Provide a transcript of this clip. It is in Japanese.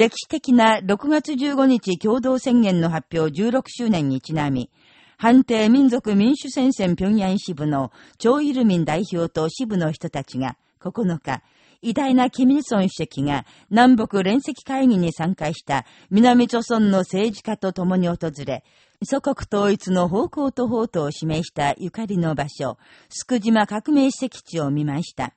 歴史的な6月15日共同宣言の発表16周年にちなみ、判定民族民主戦線平壌支部の超イルミン代表と支部の人たちが9日、偉大なキミルソン主席が南北連席会議に参加した南朝村の政治家と共に訪れ、祖国統一の方向と方とを示したゆかりの場所、スク島革命史跡地を見ました。